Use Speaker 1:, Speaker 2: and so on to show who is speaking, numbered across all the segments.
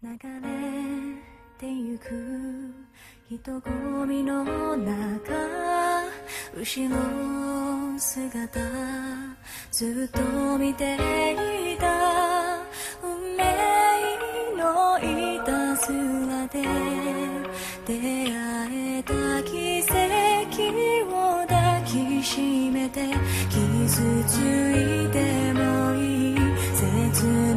Speaker 1: 流れてゆく人混みの中後ろ姿ずっと見ていた運命のいたずらで出会えた奇跡を抱きしめて傷ついてもいい切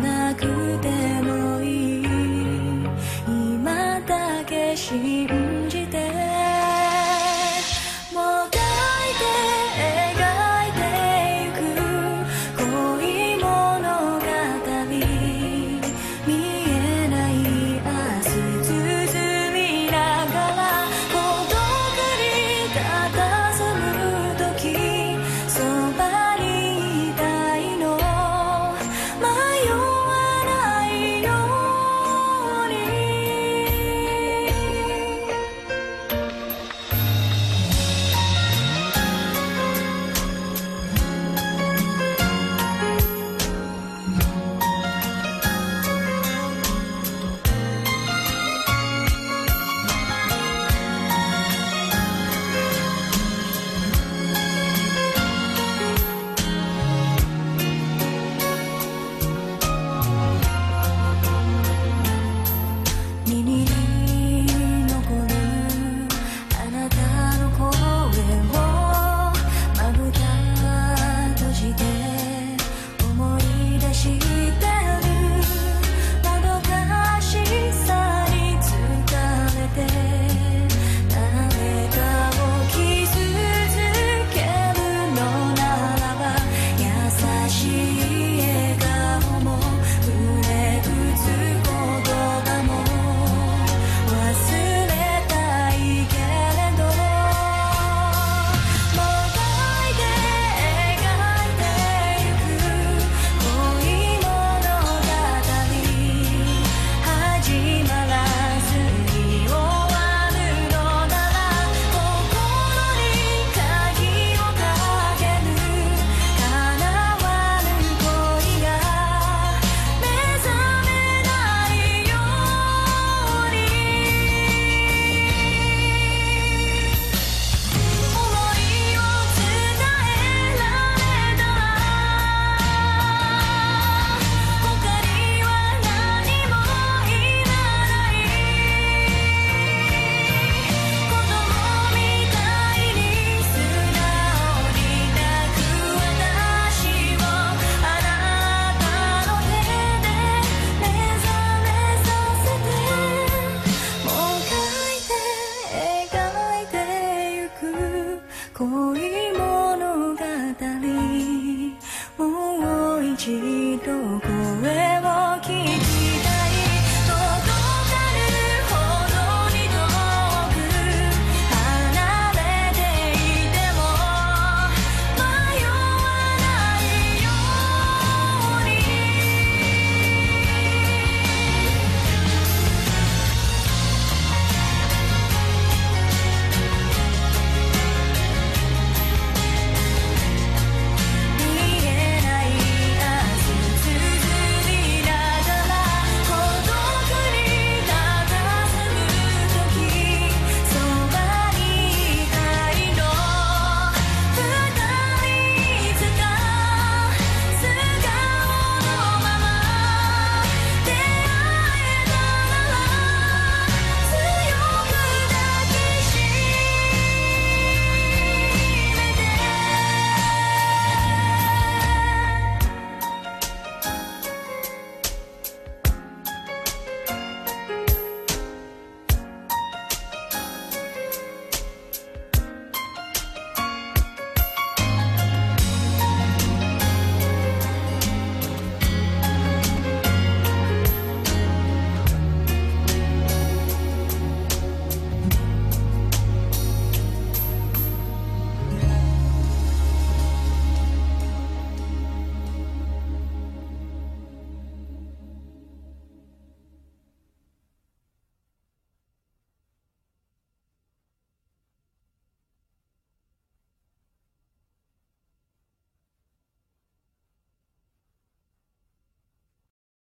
Speaker 1: 故意